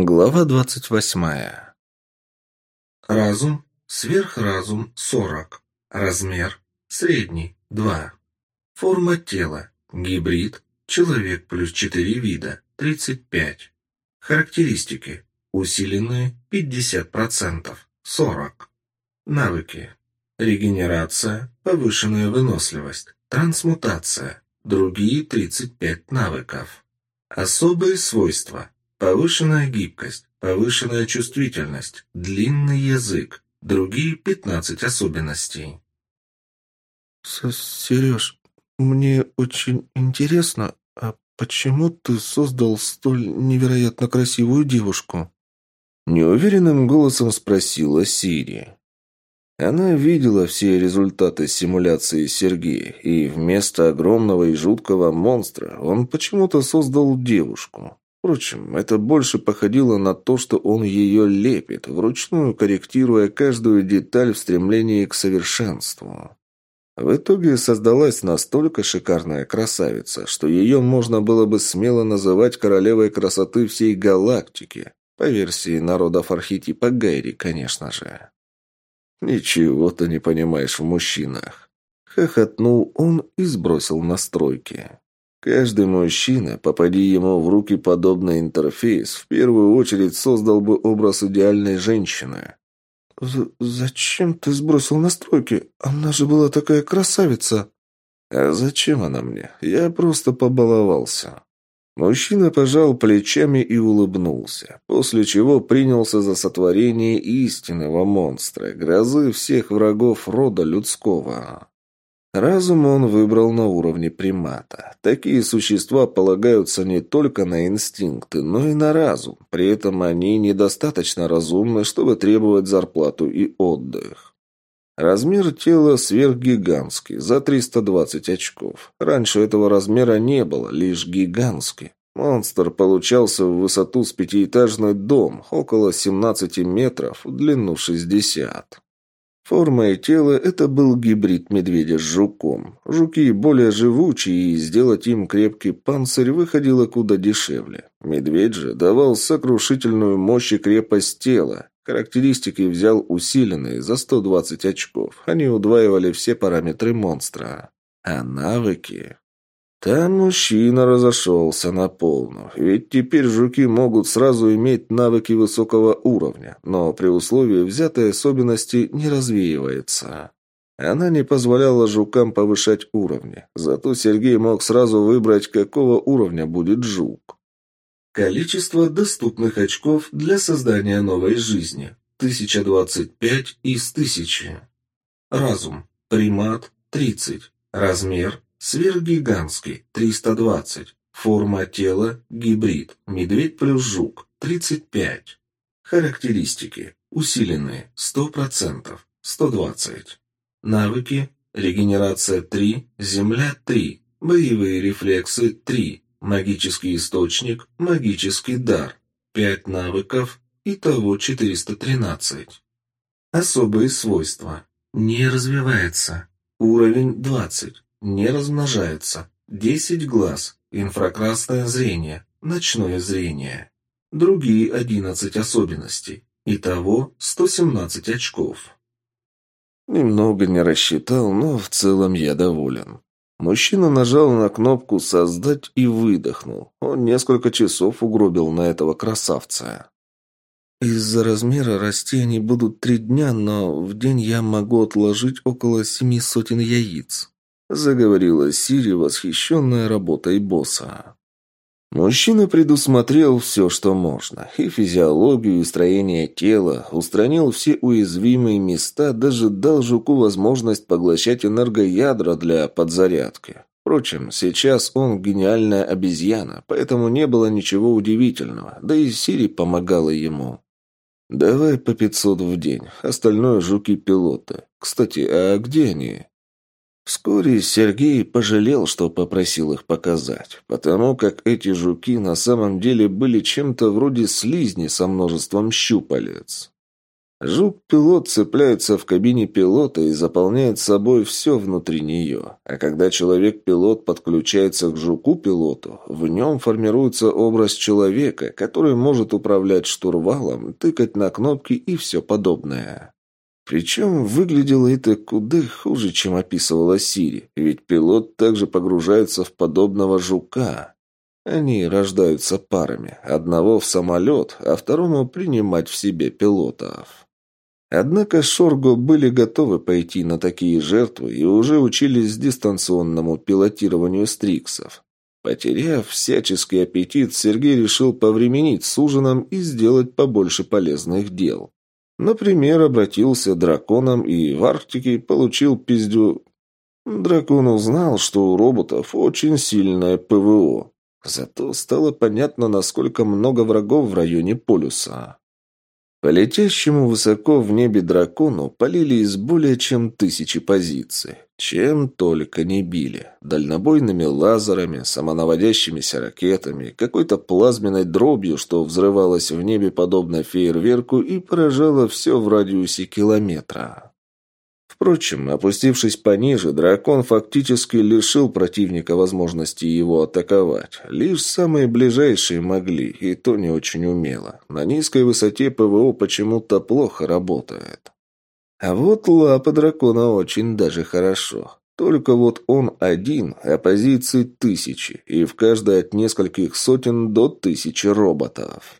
Глава двадцать восьмая. Разум, сверхразум – 40. Размер – средний – 2. Форма тела – гибрид, человек плюс 4 вида – 35. Характеристики – усиленные – 50%, 40. Навыки. Регенерация, повышенная выносливость, трансмутация, другие 35 навыков. Особые свойства – Повышенная гибкость, повышенная чувствительность, длинный язык, другие 15 особенностей. Сереж, мне очень интересно, а почему ты создал столь невероятно красивую девушку? Неуверенным голосом спросила Сири. Она видела все результаты симуляции Сергея, и вместо огромного и жуткого монстра он почему-то создал девушку. Впрочем, это больше походило на то, что он ее лепит, вручную корректируя каждую деталь в стремлении к совершенству. В итоге создалась настолько шикарная красавица, что ее можно было бы смело называть королевой красоты всей галактики, по версии народов архетипа Гайри, конечно же. «Ничего ты не понимаешь в мужчинах», — хохотнул он и сбросил настройки. Каждый мужчина, попади ему в руки подобный интерфейс, в первую очередь создал бы образ идеальной женщины. «Зачем ты сбросил настройки? Она же была такая красавица!» «А зачем она мне? Я просто побаловался». Мужчина пожал плечами и улыбнулся, после чего принялся за сотворение истинного монстра, грозы всех врагов рода людского. Разум он выбрал на уровне примата. Такие существа полагаются не только на инстинкты, но и на разум. При этом они недостаточно разумны, чтобы требовать зарплату и отдых. Размер тела сверхгигантский, за 320 очков. Раньше этого размера не было, лишь гигантский. Монстр получался в высоту с пятиэтажный дом, около 17 метров, в длину 60. Форма и тело – это был гибрид медведя с жуком. Жуки более живучие, и сделать им крепкий панцирь выходило куда дешевле. Медведь же давал сокрушительную мощь и крепость тела. Характеристики взял усиленные за 120 очков. Они удваивали все параметры монстра. А навыки... Там мужчина разошелся на полну, ведь теперь жуки могут сразу иметь навыки высокого уровня, но при условии взятой особенности не развеивается. Она не позволяла жукам повышать уровни, зато Сергей мог сразу выбрать, какого уровня будет жук. Количество доступных очков для создания новой жизни – 1025 из 1000. Разум – примат – 30. Размер Сверхгигантский – 320. Форма тела – гибрид. Медведь плюс жук – 35. Характеристики. Усиленные – 100%, 120. Навыки. Регенерация 3, земля 3, боевые рефлексы 3, магический источник, магический дар, 5 навыков, итого 413. Особые свойства. Не развивается. Уровень 20. Не размножается. Десять глаз. Инфракрасное зрение. Ночное зрение. Другие одиннадцать особенностей. Итого 117 очков. Немного не рассчитал, но в целом я доволен. Мужчина нажал на кнопку «Создать» и выдохнул. Он несколько часов угробил на этого красавца. Из-за размера расти они будут три дня, но в день я могу отложить около семи сотен яиц заговорила Сири, восхищенная работой босса. Мужчина предусмотрел все, что можно. И физиологию, и строение тела, устранил все уязвимые места, даже дал жуку возможность поглощать энергоядра для подзарядки. Впрочем, сейчас он гениальная обезьяна, поэтому не было ничего удивительного, да и Сири помогала ему. «Давай по пятьсот в день, остальное жуки-пилоты. Кстати, а где они?» Вскоре Сергей пожалел, что попросил их показать, потому как эти жуки на самом деле были чем-то вроде слизни со множеством щупалец. Жук-пилот цепляется в кабине пилота и заполняет собой все внутри нее. А когда человек-пилот подключается к жуку-пилоту, в нем формируется образ человека, который может управлять штурвалом, тыкать на кнопки и все подобное. Причем выглядело это куда хуже, чем описывала Сири, ведь пилот также погружается в подобного жука. Они рождаются парами, одного в самолет, а второму принимать в себе пилотов. Однако Шорго были готовы пойти на такие жертвы и уже учились дистанционному пилотированию стриксов. Потеряв всяческий аппетит, Сергей решил повременить с ужином и сделать побольше полезных дел. Например, обратился драконом и в Арктике получил пиздю... Дракон узнал, что у роботов очень сильное ПВО. Зато стало понятно, насколько много врагов в районе полюса. По летящему высоко в небе дракону полили из более чем тысячи позиций. Чем только не били. Дальнобойными лазерами, самонаводящимися ракетами, какой-то плазменной дробью, что взрывалась в небе подобно фейерверку и поражало все в радиусе километра. Впрочем, опустившись пониже, дракон фактически лишил противника возможности его атаковать. Лишь самые ближайшие могли, и то не очень умело. На низкой высоте ПВО почему-то плохо работает. А вот лапа дракона очень даже хорошо. Только вот он один, а позиций тысячи, и в каждой от нескольких сотен до тысячи роботов.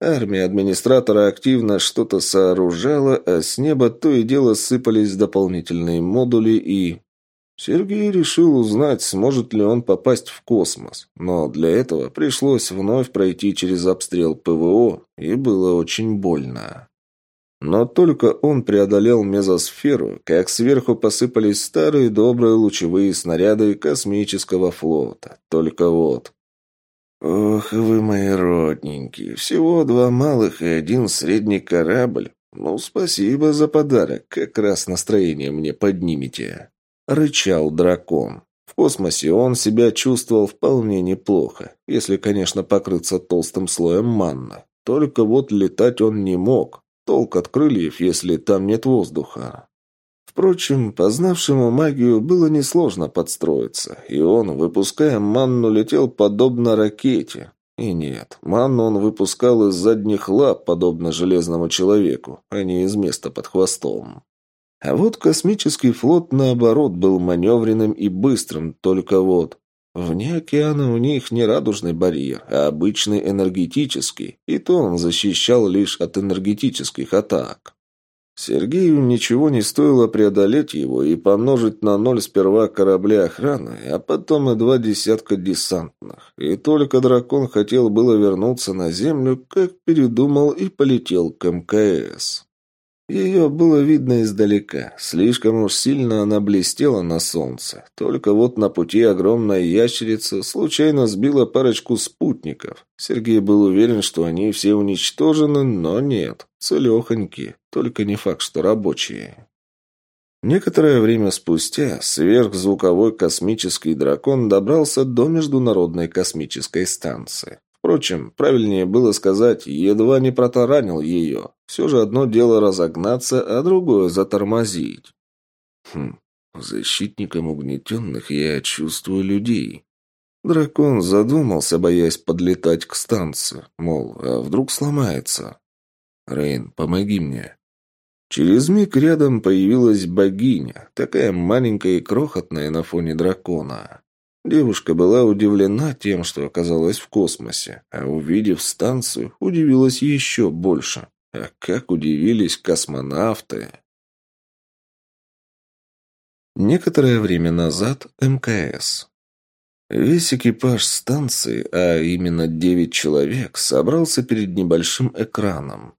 Армия администратора активно что-то сооружала, а с неба то и дело сыпались дополнительные модули и... Сергей решил узнать, сможет ли он попасть в космос, но для этого пришлось вновь пройти через обстрел ПВО, и было очень больно. Но только он преодолел мезосферу, как сверху посыпались старые добрые лучевые снаряды космического флота. Только вот, «Ох, вы мои родненькие, всего два малых и один средний корабль. Ну, спасибо за подарок, как раз настроение мне поднимете», — рычал дракон. В космосе он себя чувствовал вполне неплохо, если, конечно, покрыться толстым слоем манна. Только вот летать он не мог. Толк от крыльев, если там нет воздуха. Впрочем, познавшему магию было несложно подстроиться, и он, выпуская манну, летел подобно ракете. И нет, манну он выпускал из задних лап, подобно железному человеку, а не из места под хвостом. А вот космический флот, наоборот, был маневренным и быстрым, только вот... Вне океана у них не радужный барьер, а обычный энергетический, и то он защищал лишь от энергетических атак. Сергею ничего не стоило преодолеть его и помножить на ноль сперва корабли охраны, а потом и два десятка десантных. И только дракон хотел было вернуться на землю, как передумал и полетел к МКС. Ее было видно издалека. Слишком уж сильно она блестела на солнце. Только вот на пути огромная ящерица случайно сбила парочку спутников. Сергей был уверен, что они все уничтожены, но нет. Целехоньки. Только не факт, что рабочие. Некоторое время спустя сверхзвуковой космический дракон добрался до Международной космической станции. Впрочем, правильнее было сказать, едва не протаранил ее. Все же одно дело разогнаться, а другое затормозить. Хм, защитником угнетенных я чувствую людей. Дракон задумался, боясь подлетать к станции. Мол, а вдруг сломается? Рейн, помоги мне. Через миг рядом появилась богиня, такая маленькая и крохотная на фоне дракона. Девушка была удивлена тем, что оказалась в космосе, а увидев станцию, удивилась еще больше. А как удивились космонавты! Некоторое время назад МКС. Весь экипаж станции, а именно девять человек, собрался перед небольшим экраном.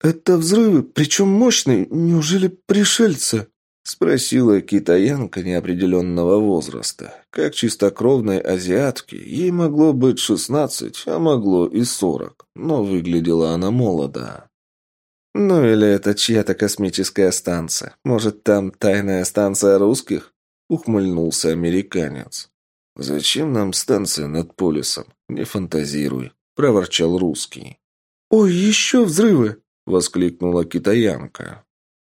«Это взрывы, причем мощные. Неужели пришельцы?» Спросила китаянка неопределенного возраста. Как чистокровной азиатке, ей могло быть шестнадцать, а могло и сорок, но выглядела она молодо. «Ну или это чья-то космическая станция? Может, там тайная станция русских?» — ухмыльнулся американец. «Зачем нам станция над полюсом? Не фантазируй», — проворчал русский. «Ой, еще взрывы!» – воскликнула китаянка.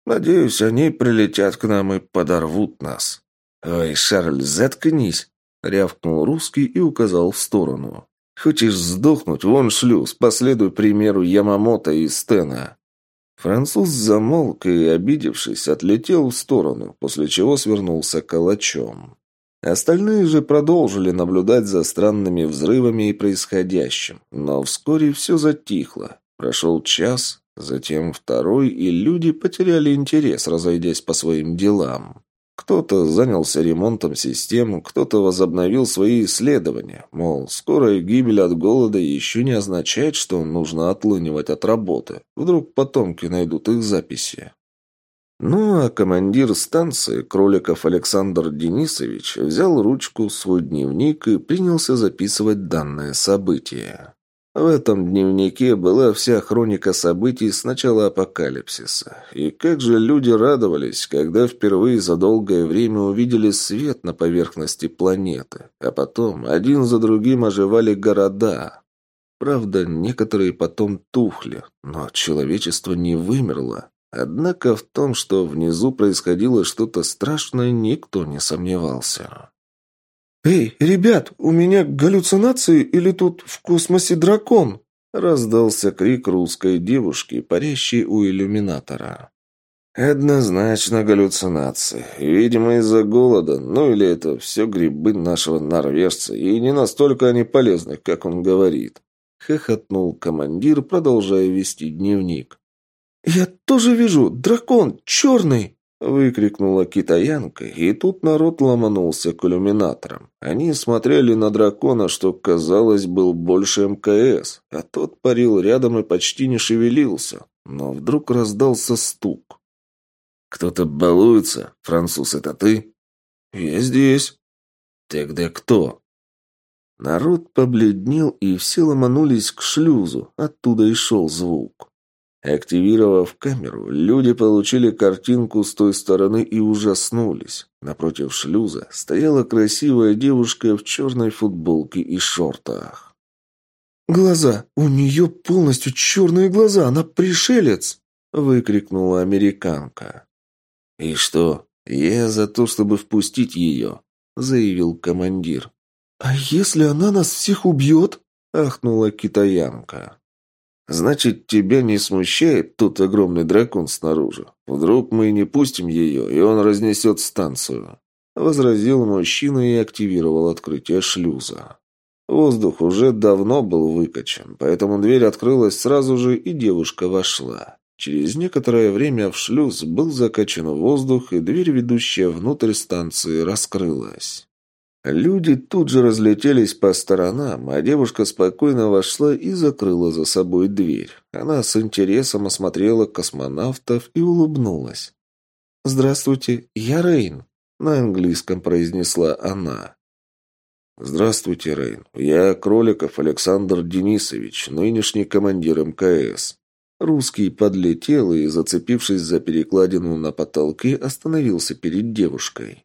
«Надеюсь, они прилетят к нам и подорвут нас». «Ой, Шарль, заткнись!» – рявкнул русский и указал в сторону. «Хочешь сдохнуть? Вон шлюз, последуй примеру Ямамото и Стена». Француз замолк и, обидевшись, отлетел в сторону, после чего свернулся калачом. Остальные же продолжили наблюдать за странными взрывами и происходящим, но вскоре все затихло. Прошел час, затем второй, и люди потеряли интерес, разойдясь по своим делам. Кто-то занялся ремонтом систем, кто-то возобновил свои исследования, мол, скорая гибель от голода еще не означает, что нужно отлынивать от работы. Вдруг потомки найдут их записи. Ну а командир станции, Кроликов Александр Денисович, взял ручку, свой дневник и принялся записывать данное событие. В этом дневнике была вся хроника событий с начала апокалипсиса. И как же люди радовались, когда впервые за долгое время увидели свет на поверхности планеты, а потом один за другим оживали города. Правда, некоторые потом тухли, но человечество не вымерло. Однако в том, что внизу происходило что-то страшное, никто не сомневался. «Эй, ребят, у меня галлюцинации или тут в космосе дракон?» Раздался крик русской девушки, парящей у иллюминатора. «Однозначно галлюцинации. Видимо, из-за голода. Ну или это все грибы нашего норвежца, и не настолько они полезны, как он говорит». Хохотнул командир, продолжая вести дневник. «Я тоже вижу! Дракон! Черный!» Выкрикнула китаянка, и тут народ ломанулся к иллюминаторам. Они смотрели на дракона, что, казалось, был больше МКС, а тот парил рядом и почти не шевелился. Но вдруг раздался стук. «Кто-то балуется? Француз, это ты?» «Я здесь». «Тогда кто?» Народ побледнел, и все ломанулись к шлюзу, оттуда и шел звук. Активировав камеру, люди получили картинку с той стороны и ужаснулись. Напротив шлюза стояла красивая девушка в черной футболке и шортах. «Глаза! У нее полностью черные глаза! Она пришелец!» — выкрикнула американка. «И что? Я за то, чтобы впустить ее», — заявил командир. «А если она нас всех убьет?» — ахнула китаянка. Значит, тебя не смущает тот огромный дракон снаружи? Вдруг мы не пустим ее, и он разнесет станцию?» Возразил мужчина и активировал открытие шлюза. Воздух уже давно был выкачан, поэтому дверь открылась сразу же, и девушка вошла. Через некоторое время в шлюз был закачан воздух, и дверь, ведущая внутрь станции, раскрылась. Люди тут же разлетелись по сторонам, а девушка спокойно вошла и закрыла за собой дверь. Она с интересом осмотрела космонавтов и улыбнулась. «Здравствуйте, я Рейн», — на английском произнесла она. «Здравствуйте, Рейн. Я Кроликов Александр Денисович, нынешний командир МКС». Русский подлетел и, зацепившись за перекладину на потолке, остановился перед девушкой.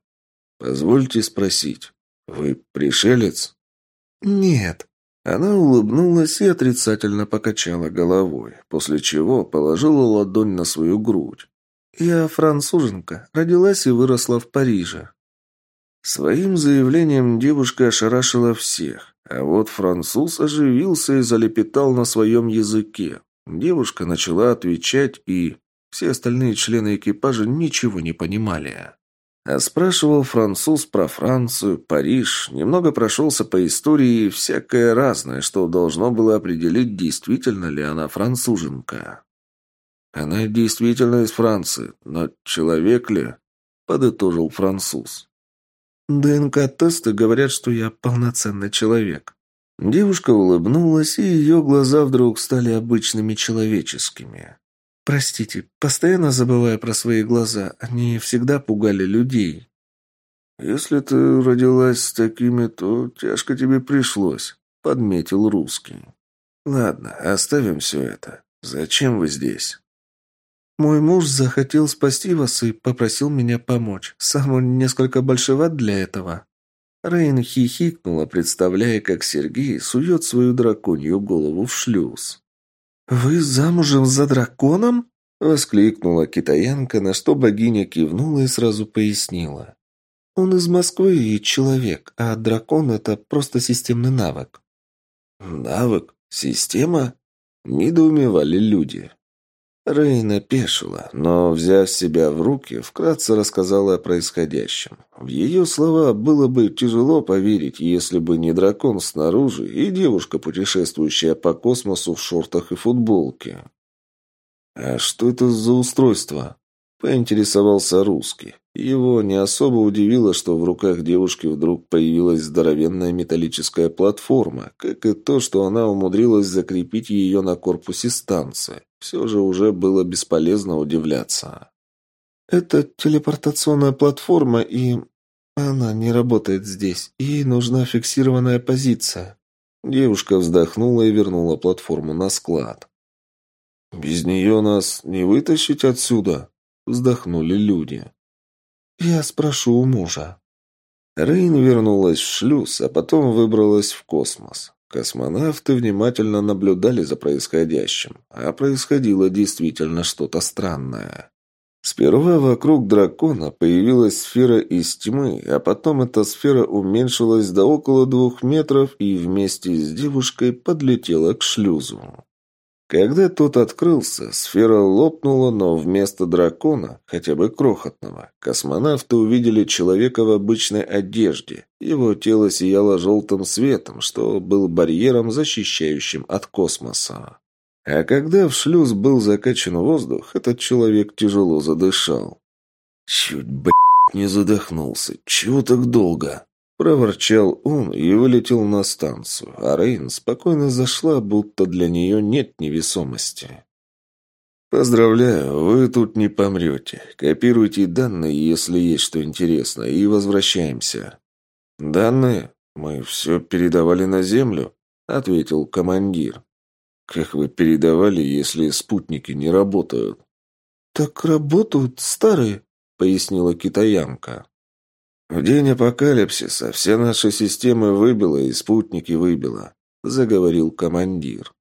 «Позвольте спросить, «Вы пришелец?» «Нет». Она улыбнулась и отрицательно покачала головой, после чего положила ладонь на свою грудь. «Я француженка, родилась и выросла в Париже». Своим заявлением девушка ошарашила всех, а вот француз оживился и залепетал на своем языке. Девушка начала отвечать, и все остальные члены экипажа ничего не понимали. А спрашивал француз про Францию, Париж, немного прошелся по истории и всякое разное, что должно было определить, действительно ли она француженка. Она действительно из Франции, но человек ли? Подытожил француз. ДНК-тесты говорят, что я полноценный человек. Девушка улыбнулась, и ее глаза вдруг стали обычными человеческими. Простите, постоянно забывая про свои глаза, они всегда пугали людей. Если ты родилась с такими, то тяжко тебе пришлось, подметил русский. Ладно, оставим все это. Зачем вы здесь? Мой муж захотел спасти вас и попросил меня помочь. Сам он несколько большеват для этого. Рейн хихикнула, представляя, как Сергей сует свою драконью голову в шлюз. «Вы замужем за драконом?» — воскликнула китаянка, на что богиня кивнула и сразу пояснила. «Он из Москвы и человек, а дракон — это просто системный навык». «Навык? Система?» — недоумевали люди. Рейна пешила, но, взяв себя в руки, вкратце рассказала о происходящем. В ее слова было бы тяжело поверить, если бы не дракон снаружи и девушка, путешествующая по космосу в шортах и футболке. «А что это за устройство?» – поинтересовался русский. Его не особо удивило, что в руках девушки вдруг появилась здоровенная металлическая платформа, как и то, что она умудрилась закрепить ее на корпусе станции. Все же уже было бесполезно удивляться. «Это телепортационная платформа, и она не работает здесь. Ей нужна фиксированная позиция». Девушка вздохнула и вернула платформу на склад. «Без нее нас не вытащить отсюда?» – вздохнули люди. «Я спрошу у мужа». Рейн вернулась в шлюз, а потом выбралась в космос. Космонавты внимательно наблюдали за происходящим, а происходило действительно что-то странное. Сперва вокруг дракона появилась сфера из тьмы, а потом эта сфера уменьшилась до около двух метров и вместе с девушкой подлетела к шлюзу. Когда тот открылся, сфера лопнула, но вместо дракона, хотя бы крохотного, космонавты увидели человека в обычной одежде. Его тело сияло желтым светом, что был барьером, защищающим от космоса. А когда в шлюз был закачан воздух, этот человек тяжело задышал. Чуть, блядь, не задохнулся. Чего так долго? Проворчал он и вылетел на станцию, а Рейн спокойно зашла, будто для нее нет невесомости. «Поздравляю, вы тут не помрете. Копируйте данные, если есть что интересно, и возвращаемся». «Данные? Мы все передавали на Землю», — ответил командир. «Как вы передавали, если спутники не работают?» «Так работают старые», — пояснила китаянка. В день апокалипсиса все наши системы выбило и спутники выбило, заговорил командир.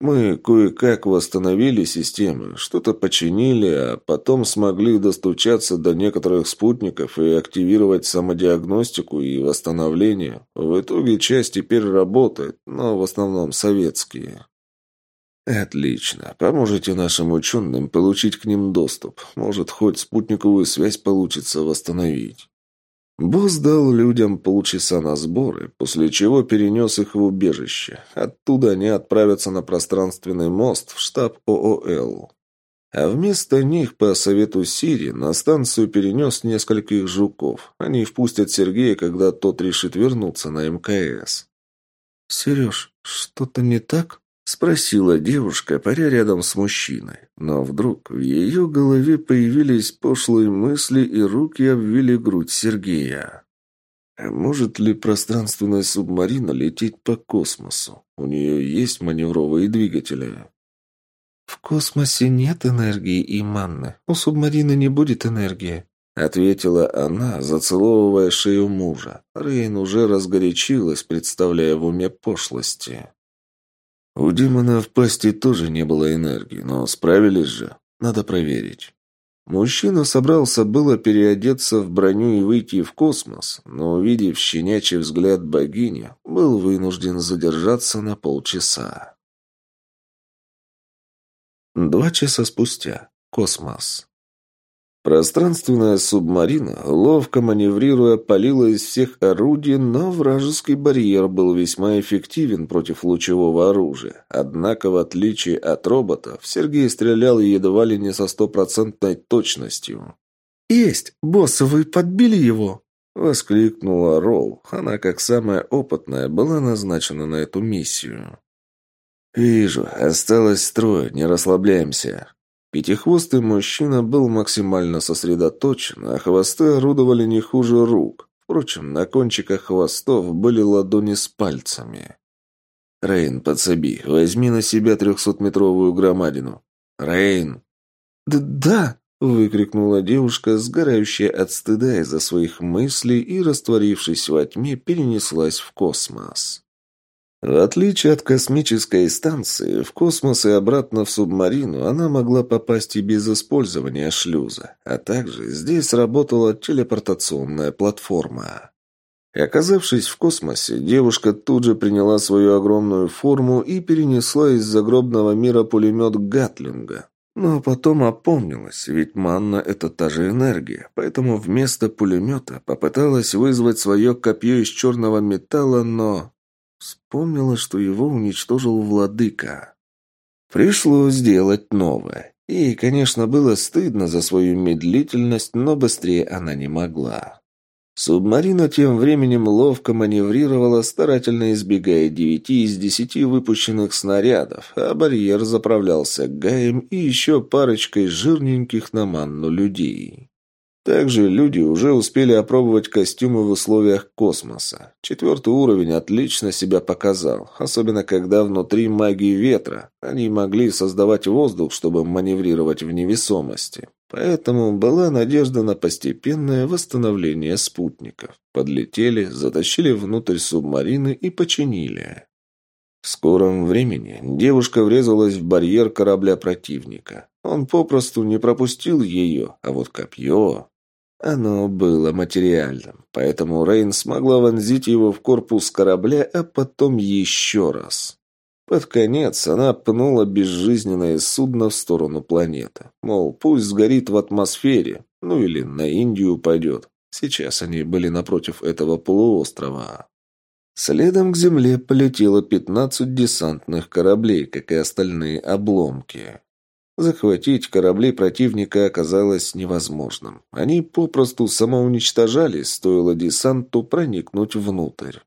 Мы кое-как восстановили системы, что-то починили, а потом смогли достучаться до некоторых спутников и активировать самодиагностику и восстановление. В итоге часть теперь работает, но в основном советские. Отлично. Поможете нашим ученым получить к ним доступ. Может, хоть спутниковую связь получится восстановить. Босс дал людям полчаса на сборы, после чего перенес их в убежище. Оттуда они отправятся на пространственный мост в штаб ООЛ. А вместо них, по совету Сири, на станцию перенес нескольких жуков. Они впустят Сергея, когда тот решит вернуться на МКС. «Сереж, что-то не так?» Спросила девушка, паря рядом с мужчиной. Но вдруг в ее голове появились пошлые мысли, и руки обвили грудь Сергея. А может ли пространственная субмарина лететь по космосу? У нее есть маневровые двигатели. «В космосе нет энергии и манны. У субмарины не будет энергии», — ответила она, зацеловывая шею мужа. Рейн уже разгорячилась, представляя в уме пошлости. У демона в пасти тоже не было энергии, но справились же. Надо проверить. Мужчина собрался было переодеться в броню и выйти в космос, но, увидев щенячий взгляд богини, был вынужден задержаться на полчаса. Два часа спустя. Космос. Пространственная субмарина, ловко маневрируя, палила из всех орудий, но вражеский барьер был весьма эффективен против лучевого оружия. Однако, в отличие от роботов, Сергей стрелял едва ли не со стопроцентной точностью. «Есть! Босс, вы подбили его!» — воскликнула Роу. Она, как самая опытная, была назначена на эту миссию. «Вижу, осталось трое, не расслабляемся», Пятихвостый мужчина был максимально сосредоточен, а хвосты орудовали не хуже рук. Впрочем, на кончиках хвостов были ладони с пальцами. «Рейн, подсоби, возьми на себя трехсотметровую громадину». «Рейн!» «Да, да!» — выкрикнула девушка, сгорающая от стыда из-за своих мыслей и, растворившись во тьме, перенеслась в космос. В отличие от космической станции, в космос и обратно в субмарину она могла попасть и без использования шлюза, а также здесь работала телепортационная платформа. И оказавшись в космосе, девушка тут же приняла свою огромную форму и перенесла из загробного мира пулемет Гатлинга. Но потом опомнилась, ведь манна – это та же энергия, поэтому вместо пулемета попыталась вызвать свое копье из черного металла, но Вспомнила, что его уничтожил владыка. Пришлось сделать новое. И, конечно, было стыдно за свою медлительность, но быстрее она не могла. Субмарина тем временем ловко маневрировала, старательно избегая девяти из десяти выпущенных снарядов, а барьер заправлялся гаем и еще парочкой жирненьких на манну людей. Также люди уже успели опробовать костюмы в условиях космоса. Четвертый уровень отлично себя показал, особенно когда внутри магии ветра. Они могли создавать воздух, чтобы маневрировать в невесомости. Поэтому была надежда на постепенное восстановление спутников. Подлетели, затащили внутрь субмарины и починили. В скором времени девушка врезалась в барьер корабля противника. Он попросту не пропустил ее, а вот копье... Оно было материальным, поэтому Рейн смогла вонзить его в корпус корабля, а потом еще раз. Под конец она пнула безжизненное судно в сторону планеты. Мол, пусть сгорит в атмосфере, ну или на Индию пойдет. Сейчас они были напротив этого полуострова. Следом к земле полетело 15 десантных кораблей, как и остальные обломки. Захватить корабли противника оказалось невозможным. Они попросту самоуничтожались, стоило десанту проникнуть внутрь.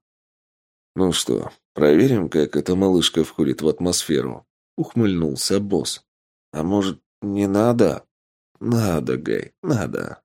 «Ну что, проверим, как эта малышка входит в атмосферу?» — ухмыльнулся босс. «А может, не надо?» «Надо, Гай, надо».